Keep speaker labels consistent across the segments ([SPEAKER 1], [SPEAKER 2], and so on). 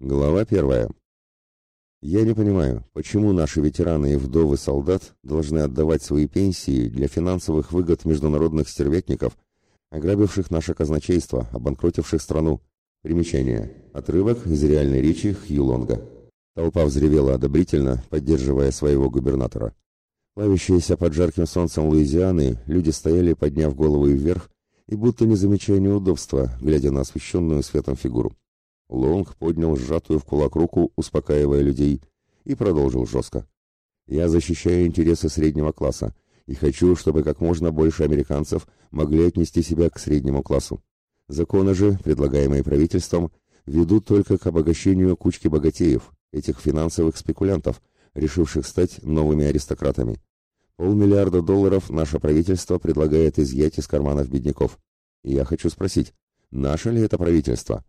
[SPEAKER 1] Глава первая. Я не понимаю, почему наши ветераны и вдовы солдат должны отдавать свои пенсии для финансовых выгод международных стервятников, ограбивших наше казначейство, обанкротивших страну. Примечание. Отрывок из реальной речи Хью Лонга. Толпа взревела одобрительно, поддерживая своего губернатора. Плавящиеся под жарким солнцем Луизианы, люди стояли, подняв головы вверх, и будто не замечая неудобства, глядя на освещенную светом фигуру. Лонг поднял сжатую в кулак руку, успокаивая людей, и продолжил жестко. «Я защищаю интересы среднего класса и хочу, чтобы как можно больше американцев могли отнести себя к среднему классу. Законы же, предлагаемые правительством, ведут только к обогащению кучки богатеев, этих финансовых спекулянтов, решивших стать новыми аристократами. Полмиллиарда долларов наше правительство предлагает изъять из карманов бедняков. И я хочу спросить, наше ли это правительство?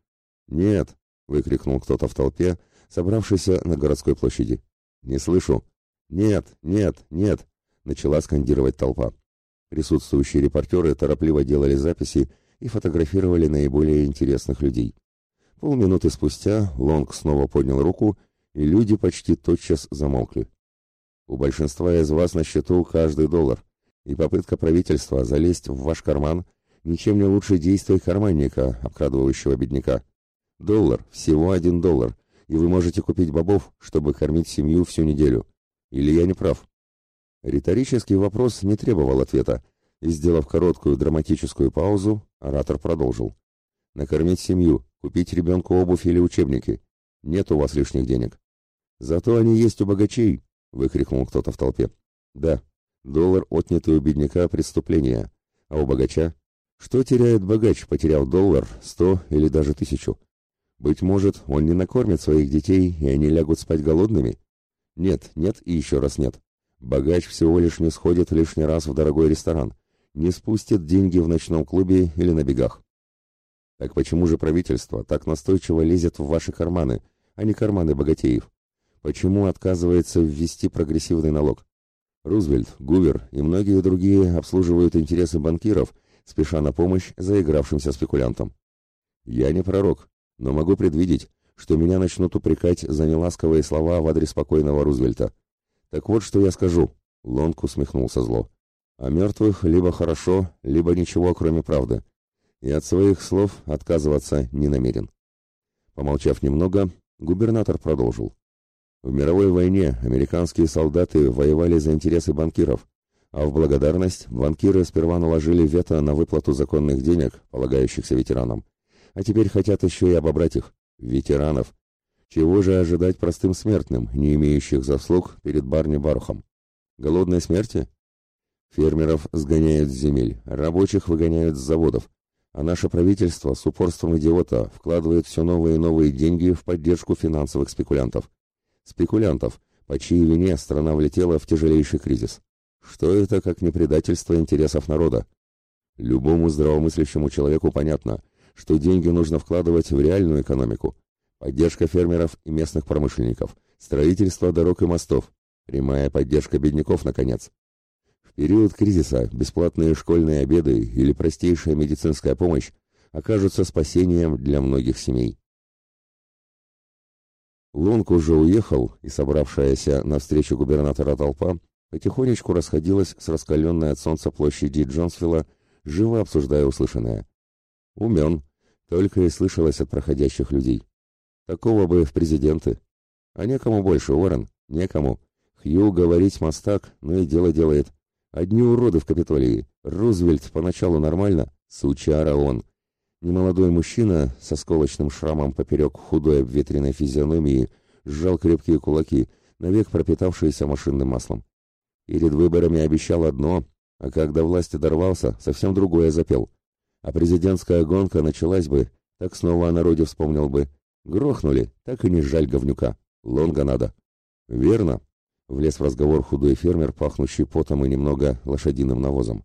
[SPEAKER 1] «Нет!» — выкрикнул кто-то в толпе, собравшийся на городской площади. «Не слышу!» «Нет! Нет! Нет!» — начала скандировать толпа. Присутствующие репортеры торопливо делали записи и фотографировали наиболее интересных людей. Полминуты спустя Лонг снова поднял руку, и люди почти тотчас замолкли. У большинства из вас на счету каждый доллар, и попытка правительства залезть в ваш карман ничем не лучше действий карманника, обкрадывающего бедняка. Доллар, всего один доллар, и вы можете купить бобов, чтобы кормить семью всю неделю. Или я не прав? Риторический вопрос не требовал ответа, и, сделав короткую драматическую паузу, оратор продолжил. Накормить семью, купить ребенку обувь или учебники. Нет у вас лишних денег. Зато они есть у богачей, выкрикнул кто-то в толпе. Да, доллар, отнятый у бедняка, преступление. А у богача? Что теряет богач, потеряв доллар, сто или даже тысячу? Быть может, он не накормит своих детей, и они лягут спать голодными? Нет, нет и еще раз нет. Богач всего лишь не сходит лишний раз в дорогой ресторан, не спустит деньги в ночном клубе или на бегах. Так почему же правительство так настойчиво лезет в ваши карманы, а не карманы богатеев? Почему отказывается ввести прогрессивный налог? Рузвельт, Гувер и многие другие обслуживают интересы банкиров, спеша на помощь заигравшимся спекулянтам. Я не пророк, но могу предвидеть, что меня начнут упрекать за неласковые слова в адрес покойного Рузвельта. Так вот, что я скажу. Лонг усмехнулся зло. О мертвых либо хорошо, либо ничего, кроме правды. И от своих слов отказываться не намерен. Помолчав немного, губернатор продолжил. В мировой войне американские солдаты воевали за интересы банкиров, а в благодарность банкиры сперва наложили вето на выплату законных денег, полагающихся ветеранам, а теперь хотят еще и обобрать их, ветеранов. Чего же ожидать простым смертным, не имеющих заслуг перед Барни Барухом? Голодной смерти? Фермеров сгоняют с земель, рабочих выгоняют с заводов, а наше правительство с упорством идиота вкладывает все новые и новые деньги в поддержку финансовых спекулянтов. Спекулянтов, по чьей вине страна влетела в тяжелейший кризис. Что это, как не предательство интересов народа? Любому здравомыслящему человеку понятно, что деньги нужно вкладывать в реальную экономику. Поддержка фермеров и местных промышленников, строительство дорог и мостов, прямая поддержка бедняков, наконец. В период кризиса бесплатные школьные обеды или простейшая медицинская помощь окажутся спасением для многих семей. Лонг уже уехал, и собравшаяся на встречу губернатора толпа потихонечку расходилась с раскаленной от солнца площади Джонсвилла, живо обсуждая услышанное. Умен, только и слышалось от проходящих людей. Такого бы в президенты. А некому больше, Уоррен, некому. Хью говорить мастак, но и дело делает. Одни уроды в Капитолии. Рузвельт поначалу нормально, сучара он. Немолодой мужчина со сколочным шрамом поперек худой обветренной физиономии сжал крепкие кулаки, навек пропитавшиеся машинным маслом. Перед выборами обещал одно, а когда власти дорвался, совсем другое запел. А президентская гонка началась бы, так снова о народе вспомнил бы. Грохнули, так и не жаль говнюка. Лонга надо. Верно. Влез в разговор худой фермер, пахнущий потом и немного лошадиным навозом.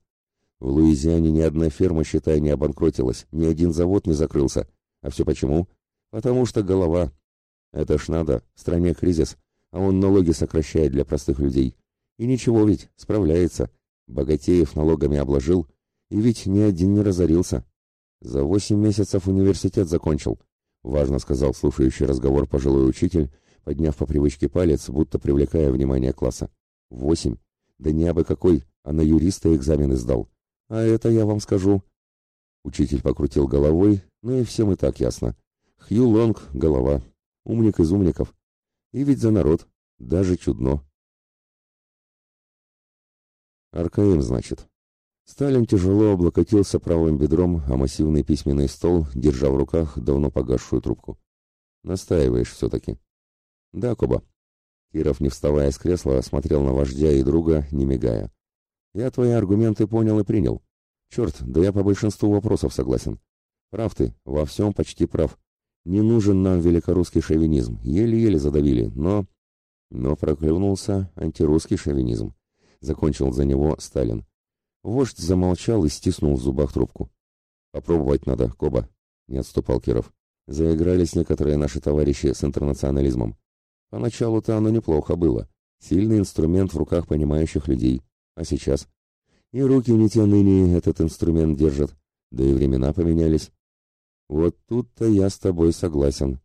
[SPEAKER 1] В Луизиане ни одна ферма, считай, не обанкротилась, ни один завод не закрылся. А все почему? Потому что голова. Это ж надо, в стране кризис, а он налоги сокращает для простых людей. И ничего ведь, справляется. Богатеев налогами обложил, и ведь ни один не разорился. За восемь месяцев университет закончил. важно сказал слушающий разговор пожилой учитель, подняв по привычке палец, будто привлекая внимание класса. «Восемь. Да не абы какой, а на юриста экзамены сдал. А это я вам скажу». Учитель покрутил головой, ну и всем и так ясно. Хью Лонг — голова, умник из умников. И ведь за народ, даже чудно. РКМ, значит. Сталин тяжело облокотился правым бедром, а массивный письменный стол, держа в руках давно погасшую трубку. Настаиваешь все-таки. Да, Коба. Киров, не вставая с кресла, смотрел на вождя и друга, не мигая. Я твои аргументы понял и принял. Черт, да я по большинству вопросов согласен. Прав ты, во всем почти прав. Не нужен нам великорусский шовинизм, еле-еле задавили, но... Но проклюнулся антирусский шовинизм. Закончил за него Сталин. Вождь замолчал и стиснул в зубах трубку. «Попробовать надо, Коба», — не отступал Киров. «Заигрались некоторые наши товарищи с интернационализмом. Поначалу-то оно неплохо было. Сильный инструмент в руках понимающих людей. А сейчас? И руки не те ныне этот инструмент держат. Да и времена поменялись. Вот тут-то я с тобой согласен.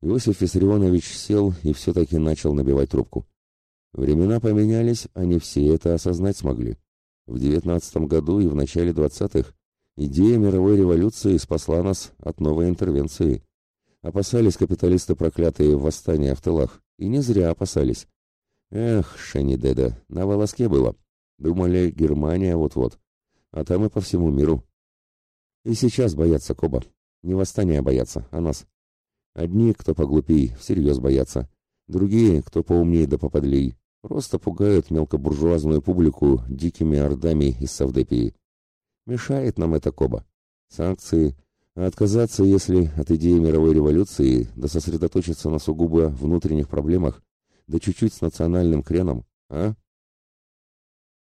[SPEAKER 1] Иосиф Виссарионович сел и все-таки начал набивать трубку. Времена поменялись, не все это осознать смогли. В девятнадцатом году и в начале двадцатых идея мировой революции спасла нас от новой интервенции. Опасались капиталисты проклятые восстания в тылах, и не зря опасались. Эх, Шенни-Деда, на волоске было. Думали, Германия вот-вот. А там и по всему миру. И сейчас боятся Коба. Не восстания боятся, а нас. Одни, кто поглупей, всерьез боятся. Другие, кто поумнее да поподлей, просто пугают мелкобуржуазную публику дикими ордами из Савдепии. Мешает нам это Коба. Санкции. А отказаться, если от идеи мировой революции, да сосредоточиться на сугубо внутренних проблемах, да чуть-чуть с национальным креном, а?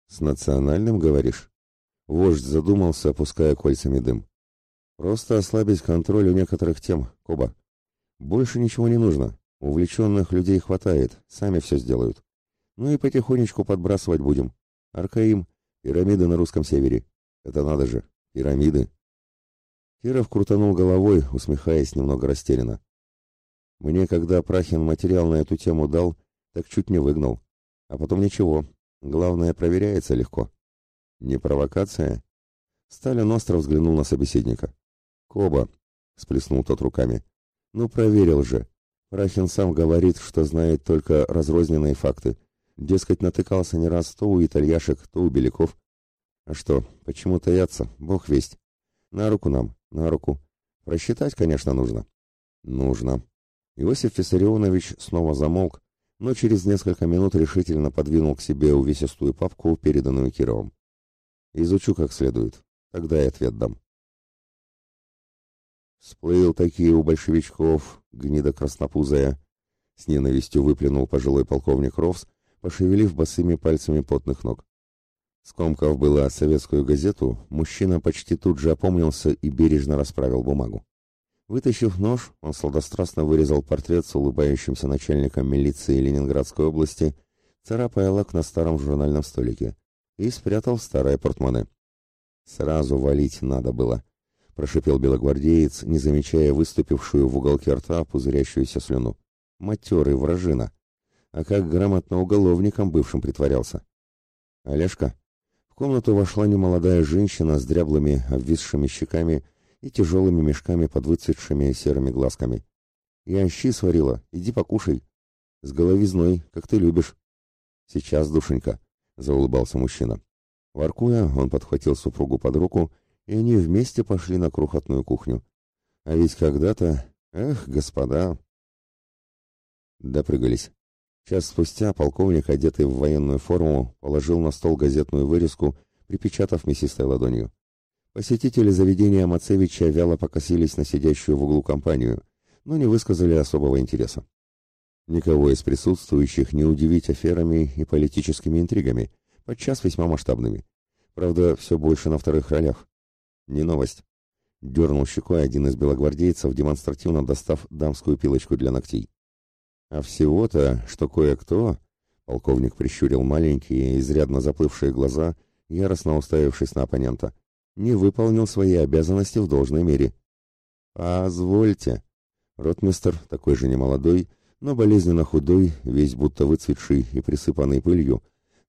[SPEAKER 1] С национальным, говоришь? Вождь задумался, опуская кольцами дым. Просто ослабить контроль у некоторых тем, Коба. Больше ничего не нужно. Увлеченных людей хватает, сами все сделают. Ну и потихонечку подбрасывать будем. Аркаим, пирамиды на русском севере. Это надо же, пирамиды. Киров крутанул головой, усмехаясь немного растерянно. Мне, когда Прахин материал на эту тему дал, так чуть не выгнал. А потом ничего. Главное, проверяется легко. Не провокация? Сталин остро взглянул на собеседника. «Коба», — сплеснул тот руками. «Ну, проверил же. Прахин сам говорит, что знает только разрозненные факты. Дескать, натыкался не раз то у итальяшек, то у беляков. А что, почему таятся? Бог весть. На руку нам, на руку. Просчитать, конечно, нужно». «Нужно». Иосиф Виссарионович снова замолк, но через несколько минут решительно подвинул к себе увесистую папку, переданную Кировым. «Изучу как следует. Тогда и ответ дам». Сплыл такие у большевичков, гнида краснопузая. С ненавистью выплюнул пожилой полковник Ровс, пошевелив босыми пальцами потных ног. Скомкав было советскую газету, мужчина почти тут же опомнился и бережно расправил бумагу. Вытащив нож, он сладострастно вырезал портрет с улыбающимся начальником милиции Ленинградской области, царапая лак на старом журнальном столике, и спрятал в старое портмоне. Сразу валить надо было прошипел белогвардеец, не замечая выступившую в уголке рта пузырящуюся слюну. Матерый вражина. А как грамотно уголовником бывшим притворялся. Олежка. В комнату вошла немолодая женщина с дряблыми, обвисшими щеками и тяжелыми мешками под выцветшими серыми глазками. «Я щи сварила, иди покушай. С головизной, как ты любишь». «Сейчас, душенька», — заулыбался мужчина. Воркуя, он подхватил супругу под руку и они вместе пошли на крохотную кухню. А ведь когда-то... Эх, господа... Допрыгались. Час спустя полковник, одетый в военную форму, положил на стол газетную вырезку, припечатав мясистой ладонью. Посетители заведения Мацевича вяло покосились на сидящую в углу компанию, но не высказали особого интереса. Никого из присутствующих не удивить аферами и политическими интригами, подчас весьма масштабными. Правда, все больше на вторых ролях. Не новость. Дернул щекой один из белогвардейцев, демонстративно достав дамскую пилочку для ногтей. А всего-то, что кое-кто, полковник прищурил маленькие, изрядно заплывшие глаза, яростно уставившись на оппонента, не выполнил свои обязанности в должной мере. «Позвольте», Ротмистер, такой же немолодой, но болезненно худой, весь будто выцветший и присыпанный пылью,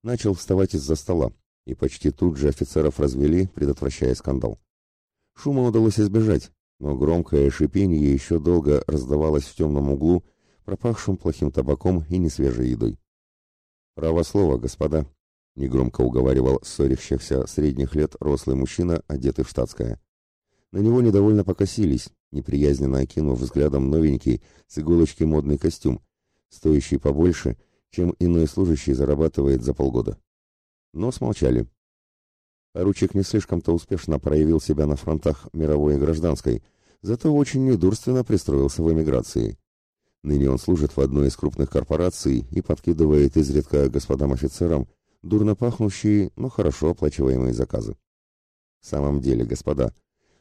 [SPEAKER 1] начал вставать из-за стола, и почти тут же офицеров развели, предотвращая скандал. Шума удалось избежать, но громкое шипение еще долго раздавалось в темном углу, пропахшим плохим табаком и несвежей едой. «Право слово, господа», — негромко уговаривал ссорящихся средних лет рослый мужчина, одетый в штатское. На него недовольно покосились, неприязненно окинув взглядом новенький с иголочки модный костюм, стоящий побольше, чем иной служащий зарабатывает за полгода. Но смолчали. Поручик не слишком-то успешно проявил себя на фронтах мировой и гражданской, зато очень недурственно пристроился в эмиграции. Ныне он служит в одной из крупных корпораций и подкидывает изредка господам офицерам дурно пахнущие, но хорошо оплачиваемые заказы. В самом деле, господа,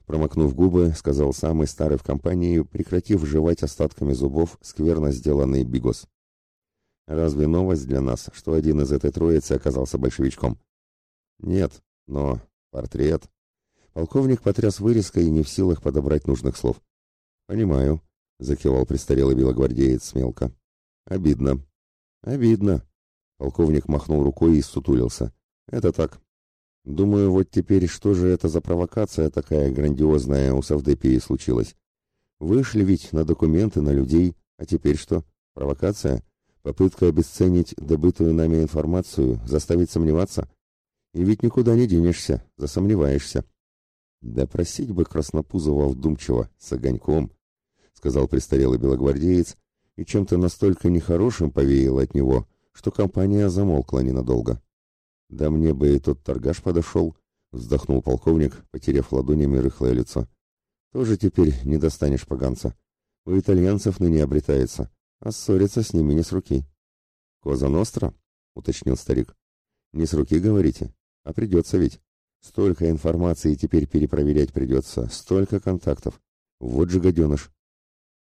[SPEAKER 1] промокнув губы, сказал самый старый в компании, прекратив жевать остатками зубов скверно сделанный бигос. Разве новость для нас, что один из этой троицы оказался большевичком? Нет, но портрет. Полковник потряс вырезкой и не в силах подобрать нужных слов. Понимаю, — закивал престарелый белогвардеец мелко. «Обидно». «Обидно». Полковник махнул рукой и сутулился. «Это так. Думаю, вот теперь что же это за провокация такая грандиозная у Савдепии случилась? Вышли ведь на документы, на людей, а теперь что? Провокация? Попытка обесценить добытую нами информацию, заставить сомневаться? И ведь никуда не денешься, засомневаешься». Да просить бы Краснопузова вдумчиво, с огоньком, сказал престарелый белогвардеец, и чем-то настолько нехорошим повеяло от него, что компания замолкла ненадолго. «Да мне бы и тот торгаш подошел», — вздохнул полковник, потеряв ладонями рыхлое лицо. «Тоже теперь не достанешь поганца. У итальянцев ныне обретается, а ссориться с ними не с руки». «Коза Ностра?» — уточнил старик. «Не с руки, говорите? А придется ведь. Столько информации теперь перепроверять придется, столько контактов. Вот же гаденыш.